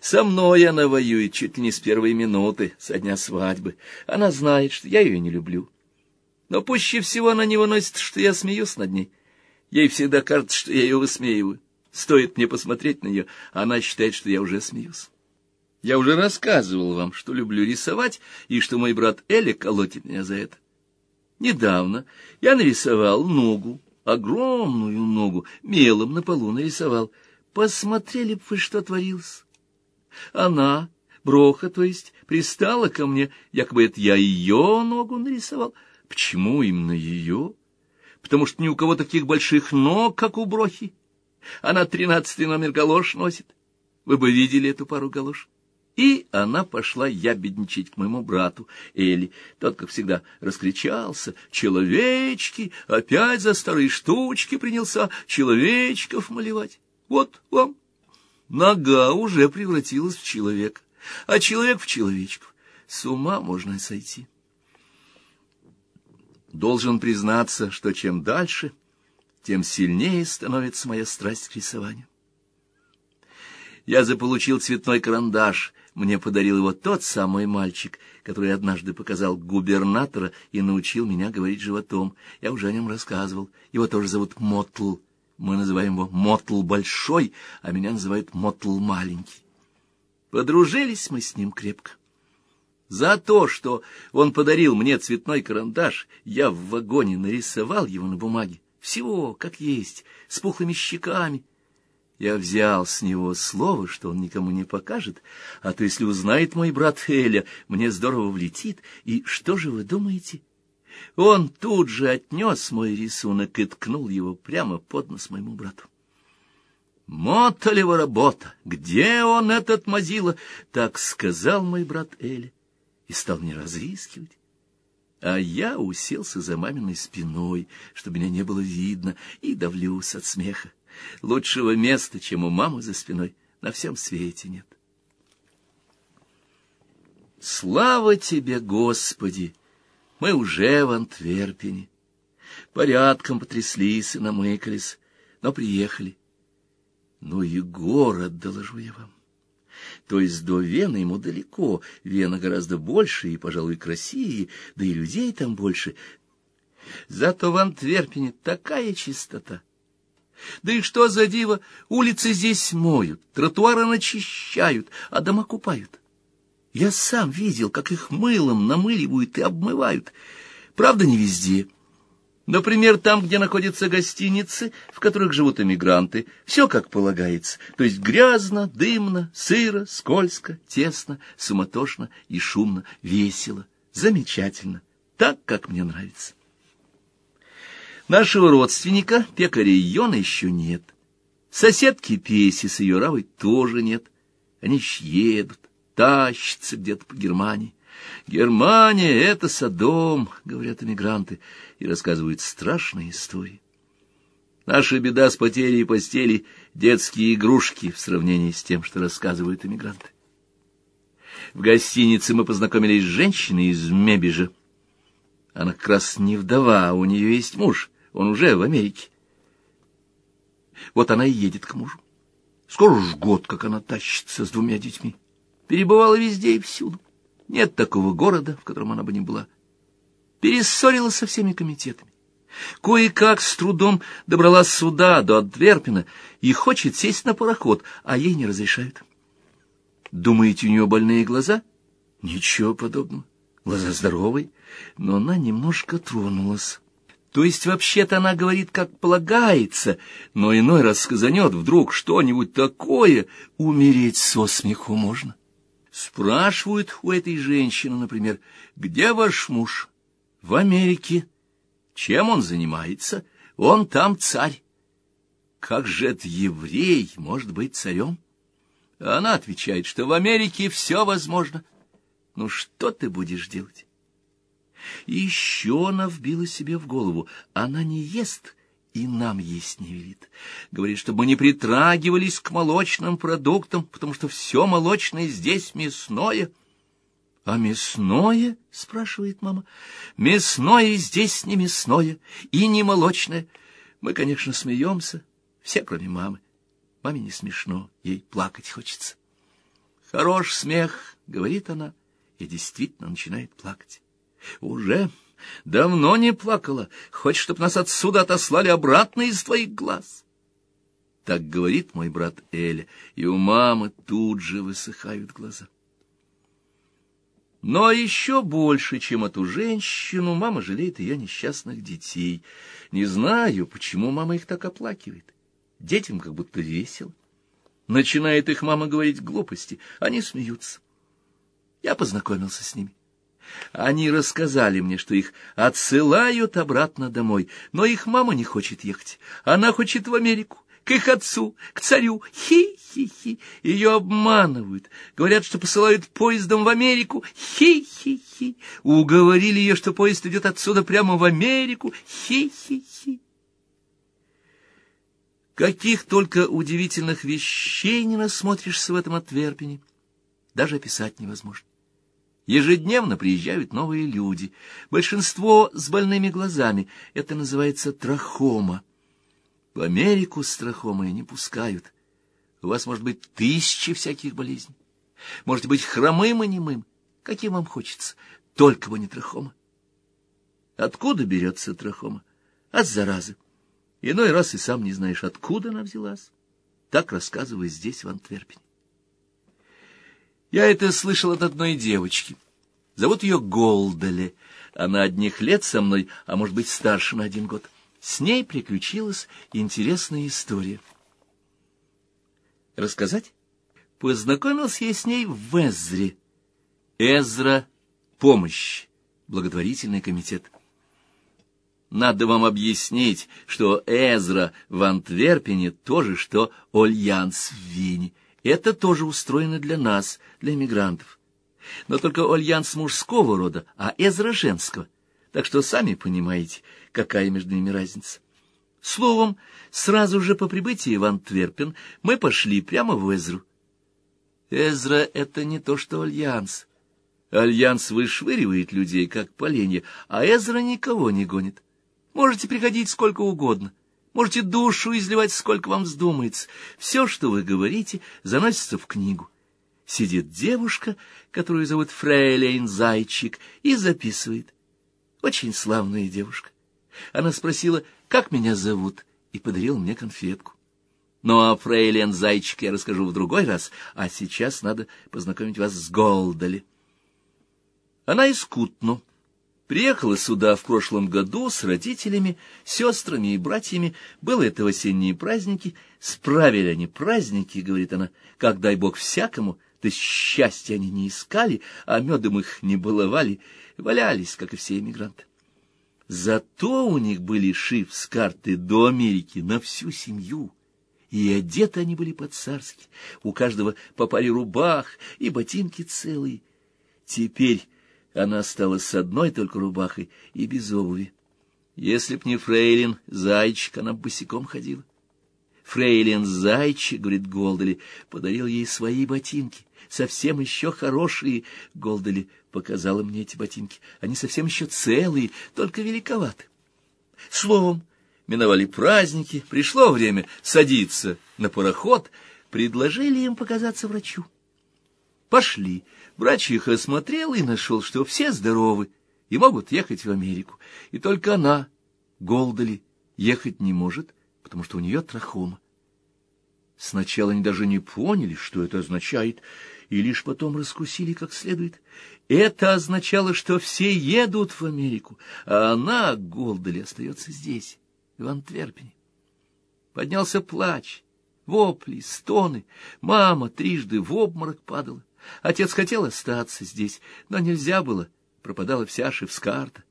Со мной она воюет чуть ли не с первой минуты, со дня свадьбы. Она знает, что я ее не люблю. Но пуще всего она не выносит, что я смеюсь над ней. Ей всегда кажется, что я ее высмеиваю. Стоит мне посмотреть на нее, она считает, что я уже смеюсь. Я уже рассказывал вам, что люблю рисовать, и что мой брат Эля колотит меня за это. Недавно я нарисовал ногу, огромную ногу, мелом на полу нарисовал. Посмотрели бы вы, что творилось. Она, Броха, то есть, пристала ко мне, якобы это я ее ногу нарисовал. Почему именно ее? Потому что ни у кого таких больших ног, как у Брохи. Она тринадцатый номер галош носит. Вы бы видели эту пару галош. И она пошла ябедничать к моему брату Эли. Тот, как всегда, раскричался. «Человечки! Опять за старые штучки принялся человечков малевать! Вот вам!» Нога уже превратилась в человека, а человек в человечков. С ума можно сойти. Должен признаться, что чем дальше, тем сильнее становится моя страсть к рисованию. Я заполучил цветной карандаш — мне подарил его тот самый мальчик, который однажды показал губернатора и научил меня говорить животом. Я уже о нем рассказывал. Его тоже зовут Мотл. Мы называем его Мотл Большой, а меня называют Мотл Маленький. Подружились мы с ним крепко. За то, что он подарил мне цветной карандаш, я в вагоне нарисовал его на бумаге. Всего, как есть, с пухлыми щеками, я взял с него слово, что он никому не покажет, а то, если узнает мой брат Эля, мне здорово влетит. И что же вы думаете? Он тут же отнес мой рисунок и ткнул его прямо под нос моему брату. «Моталева работа! Где он, этот мазила?» — так сказал мой брат Эля и стал мне разыскивать. А я уселся за маминой спиной, чтобы меня не было видно, и давлюсь от смеха. Лучшего места, чем у мамы за спиной, на всем свете нет. Слава тебе, Господи! Мы уже в Антверпене. Порядком потряслись и намыкались, но приехали. Ну и город, доложу я вам. То есть до Вены ему далеко, Вена гораздо больше и, пожалуй, красивее, да и людей там больше. Зато в Антверпене такая чистота, да и что за диво, улицы здесь моют, тротуары начищают, а дома купают. Я сам видел, как их мылом намыливают и обмывают. Правда, не везде. Например, там, где находятся гостиницы, в которых живут эмигранты, все как полагается, то есть грязно, дымно, сыро, скользко, тесно, суматошно и шумно, весело, замечательно, так, как мне нравится. Нашего родственника, пекаря Йона, еще нет. Соседки Песи с ее равой тоже нет. Они едут, тащатся где-то по Германии. Германия — это Содом, говорят эмигранты, и рассказывают страшные истории. Наша беда с потерей постели — детские игрушки в сравнении с тем, что рассказывают эмигранты. В гостинице мы познакомились с женщиной из Мебежа. Она как раз не вдова, а у нее есть муж. Он уже в Америке. Вот она и едет к мужу. Скоро уж год, как она тащится с двумя детьми. Перебывала везде и всюду. Нет такого города, в котором она бы не была. Перессорилась со всеми комитетами. Кое-как с трудом добралась сюда, до Антверпена, и хочет сесть на пароход, а ей не разрешают. Думаете, у нее больные глаза? Ничего подобного. Глаза здоровые, но она немножко тронулась. То есть вообще-то она говорит, как полагается, но иной раз сказанет вдруг что-нибудь такое, умереть со смеху можно. Спрашивают у этой женщины, например, где ваш муж? В Америке. Чем он занимается? Он там царь. Как же это еврей может быть царем? Она отвечает, что в Америке все возможно. Ну что ты будешь делать? Еще она вбила себе в голову. Она не ест и нам есть не велит. Говорит, чтобы мы не притрагивались к молочным продуктам, потому что все молочное здесь мясное. — А мясное? — спрашивает мама. — Мясное здесь не мясное и не молочное. Мы, конечно, смеемся, все, кроме мамы. Маме не смешно, ей плакать хочется. Хорош смех, — говорит она, и действительно начинает плакать. Уже давно не плакала. Хочешь, чтоб нас отсюда отослали обратно из твоих глаз? Так говорит мой брат Эля, и у мамы тут же высыхают глаза. Но еще больше, чем эту женщину, мама жалеет ее несчастных детей. Не знаю, почему мама их так оплакивает. Детям как будто весело. Начинает их мама говорить глупости, они смеются. Я познакомился с ними. Они рассказали мне, что их отсылают обратно домой, но их мама не хочет ехать. Она хочет в Америку к их отцу, к царю. Хи-хи-хи. Ее обманывают. Говорят, что посылают поездом в Америку. Хи-хи-хи. Уговорили ее, что поезд идет отсюда прямо в Америку. Хи-хи-хи. Каких только удивительных вещей не насмотришься в этом Отверпине. Даже описать невозможно. Ежедневно приезжают новые люди. Большинство с больными глазами. Это называется трахома. В Америку страхомые не пускают. У вас может быть тысячи всяких болезней. Можете быть хромым и немым, каким вам хочется, только бы не трахома. Откуда берется трахома? От заразы. Иной раз и сам не знаешь, откуда она взялась. Так рассказываю здесь, в Антверпене. Я это слышал от одной девочки. Зовут ее Голдале. Она одних лет со мной, а может быть старше на один год. С ней приключилась интересная история. Рассказать? Познакомился я с ней в Эзре. Эзра — помощь, благотворительный комитет. Надо вам объяснить, что Эзра в Антверпене то же, что Ольянс в Вене. Это тоже устроено для нас, для эмигрантов. Но только Ольянс мужского рода, а Эзра женского. Так что сами понимаете, какая между ними разница. Словом, сразу же по прибытии в Антверпен мы пошли прямо в Эзру. Эзра — это не то, что Альянс. Альянс вышвыривает людей, как поленья, а Эзра никого не гонит. Можете приходить сколько угодно, можете душу изливать, сколько вам вздумается. Все, что вы говорите, заносится в книгу. Сидит девушка, которую зовут Фрейлейн Зайчик, и записывает. Очень славная девушка. Она спросила, как меня зовут, и подарила мне конфетку. Ну, а фрейлен Зайчик я расскажу в другой раз, а сейчас надо познакомить вас с Голдали. Она из. Приехала сюда в прошлом году с родителями, сестрами и братьями. Было это в осенние праздники. Справили они праздники, говорит она, как дай бог всякому, есть счастья они не искали, а медом их не баловали, валялись, как и все эмигранты. Зато у них были шиф с карты до Америки на всю семью, и одеты они были по-царски, у каждого по паре рубах и ботинки целые. Теперь она осталась с одной только рубахой и без обуви. Если б не фрейлин, зайчик, она босиком ходила. Фрейлин зайчик, говорит Голдели, подарил ей свои ботинки, совсем еще хорошие. Голдели показала мне эти ботинки. Они совсем еще целые, только великоваты. Словом, миновали праздники, пришло время садиться на пароход, предложили им показаться врачу. Пошли. Врач их осмотрел и нашел, что все здоровы и могут ехать в Америку. И только она, Голдали, ехать не может, потому что у нее трахома. Сначала они даже не поняли, что это означает, и лишь потом раскусили как следует. Это означало, что все едут в Америку, а она, Голдали, остается здесь, в Антверпене. Поднялся плач, вопли, стоны. Мама трижды в обморок падала. Отец хотел остаться здесь, но нельзя было, пропадала вся шифскарта.